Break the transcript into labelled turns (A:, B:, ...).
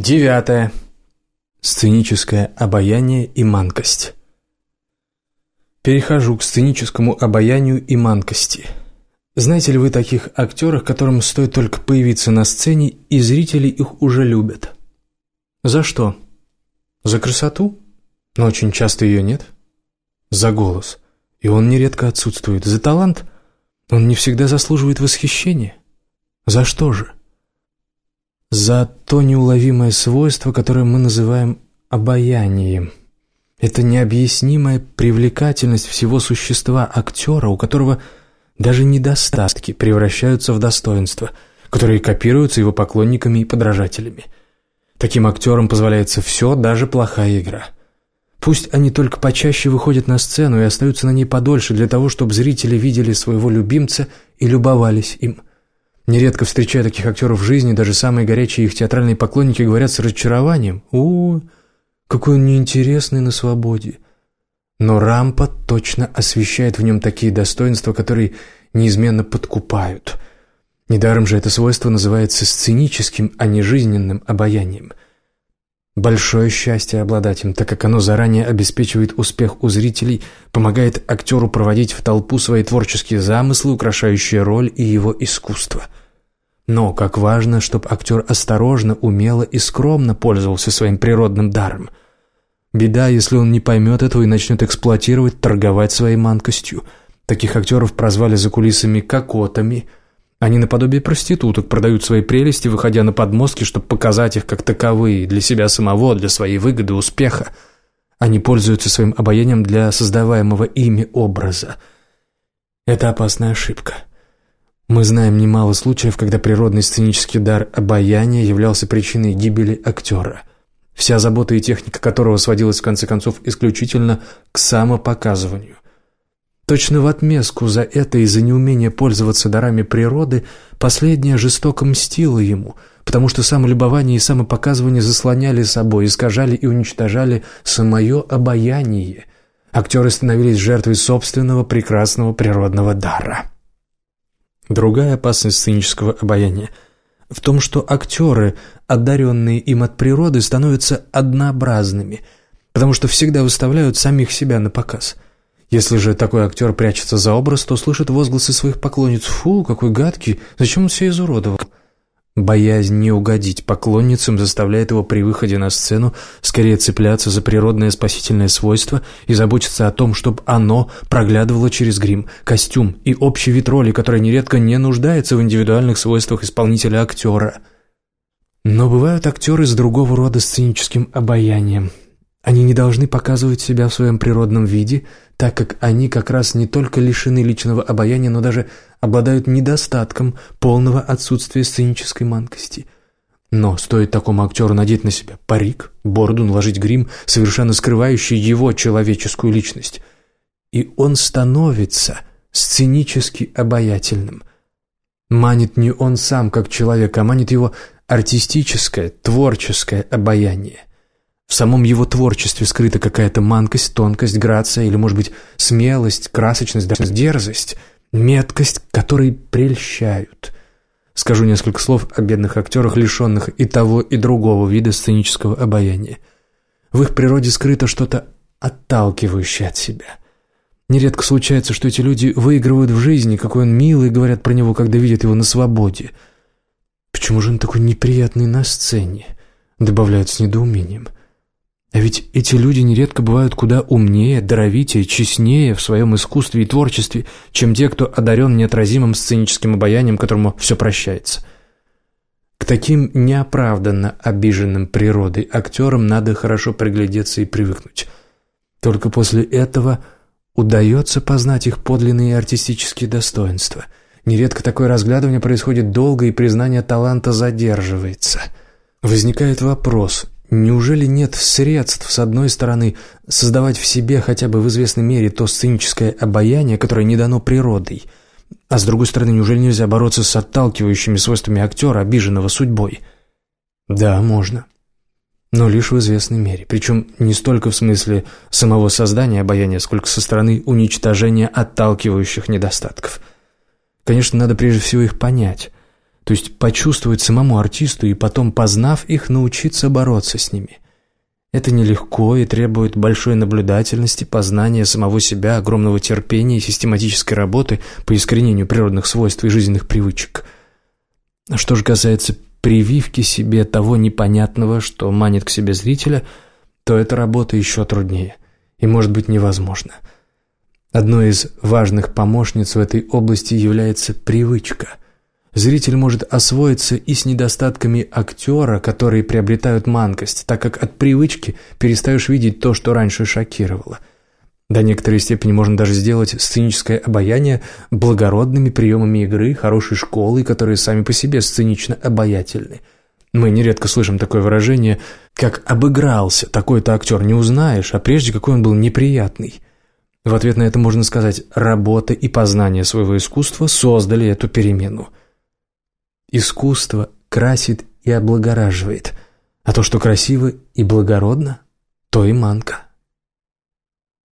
A: Девятое. Сценическое обаяние и манкость. Перехожу к сценическому обаянию и манкости. Знаете ли вы таких актеров, которым стоит только появиться на сцене, и зрители их уже любят? За что? За красоту? Но очень часто ее нет. За голос. И он нередко отсутствует. За талант? Он не всегда заслуживает восхищения. За что же? За то неуловимое свойство, которое мы называем обаянием. Это необъяснимая привлекательность всего существа актера, у которого даже недостатки превращаются в достоинства, которые копируются его поклонниками и подражателями. Таким актерам позволяется все, даже плохая игра. Пусть они только почаще выходят на сцену и остаются на ней подольше для того, чтобы зрители видели своего любимца и любовались им – Нередко встречая таких актеров в жизни, даже самые горячие их театральные поклонники говорят с разочарованием «О, какой он неинтересный на свободе». Но Рампа точно освещает в нем такие достоинства, которые неизменно подкупают. Недаром же это свойство называется сценическим, а не жизненным обаянием. Большое счастье обладать им, так как оно заранее обеспечивает успех у зрителей, помогает актеру проводить в толпу свои творческие замыслы, украшающие роль и его искусство. Но как важно, чтобы актер осторожно, умело и скромно пользовался своим природным даром. Беда, если он не поймет этого и начнет эксплуатировать, торговать своей манкостью. Таких актеров прозвали за кулисами «кокотами», они наподобие проституток продают свои прелести, выходя на подмостки, чтобы показать их как таковые, для себя самого, для своей выгоды, успеха. Они пользуются своим обаянием для создаваемого ими образа. Это опасная ошибка. Мы знаем немало случаев, когда природный сценический дар обаяния являлся причиной гибели актера, вся забота и техника которого сводилась в конце концов исключительно к самопоказыванию. Точно в отместку за это и за неумение пользоваться дарами природы последняя жестоко мстила ему, потому что самолюбование и самопоказывание заслоняли собой, искажали и уничтожали самое обаяние. Актеры становились жертвой собственного прекрасного природного дара. Другая опасность сценического обаяния в том, что актеры, одаренные им от природы, становятся однообразными, потому что всегда выставляют самих себя на показ – если же такой актер прячется за образ, то слышит возгласы своих поклонниц «Фу, какой гадкий! Зачем он все изуродовал?» Боязнь не угодить поклонницам заставляет его при выходе на сцену скорее цепляться за природное спасительное свойство и заботиться о том, чтобы оно проглядывало через грим, костюм и общий вид роли, который нередко не нуждается в индивидуальных свойствах исполнителя-актера. Но бывают актеры с другого рода сценическим обаянием – они не должны показывать себя в своем природном виде, так как они как раз не только лишены личного обаяния, но даже обладают недостатком полного отсутствия сценической манкости. Но стоит такому актеру надеть на себя парик, бороду, наложить грим, совершенно скрывающий его человеческую личность, и он становится сценически обаятельным. Манит не он сам как человек, а манит его артистическое, творческое обаяние. В самом его творчестве скрыта какая-то манкость, тонкость, грация или, может быть, смелость, красочность, даже дерзость, меткость, которые прельщают. Скажу несколько слов о бедных актерах, лишенных и того, и другого вида сценического обаяния. В их природе скрыто что-то отталкивающее от себя. Нередко случается, что эти люди выигрывают в жизни, какой он милый, говорят про него, когда видят его на свободе. «Почему же он такой неприятный на сцене?» добавляют с недоумением – а ведь эти люди нередко бывают куда умнее, даровитее, честнее в своем искусстве и творчестве, чем те, кто одарен неотразимым сценическим обаянием, которому все прощается. К таким неоправданно обиженным природой актерам надо хорошо приглядеться и привыкнуть. Только после этого удается познать их подлинные артистические достоинства. Нередко такое разглядывание происходит долго, и признание таланта задерживается. Возникает вопрос – Неужели нет средств, с одной стороны, создавать в себе хотя бы в известной мере то сценическое обаяние, которое не дано природой, а с другой стороны, неужели нельзя бороться с отталкивающими свойствами актера, обиженного судьбой? Да, можно. Но лишь в известной мере. Причем не столько в смысле самого создания обаяния, сколько со стороны уничтожения отталкивающих недостатков. Конечно, надо прежде всего их понять. То есть почувствовать самому артисту и потом, познав их, научиться бороться с ними. Это нелегко и требует большой наблюдательности, познания самого себя, огромного терпения и систематической работы по искоренению природных свойств и жизненных привычек. А что же касается прививки себе того непонятного, что манит к себе зрителя, то эта работа еще труднее и может быть невозможна. Одной из важных помощниц в этой области является привычка – Зритель может освоиться и с недостатками актера, которые приобретают манкость, так как от привычки перестаешь видеть то, что раньше шокировало. До некоторой степени можно даже сделать сценическое обаяние благородными приемами игры, хорошей школой, которые сами по себе сценично обаятельны. Мы нередко слышим такое выражение, как «обыгрался, такой-то актер не узнаешь, а прежде какой он был неприятный». В ответ на это можно сказать «работа и познание своего искусства создали эту перемену». Искусство красит и облагораживает, а то, что красиво и благородно, то и манка.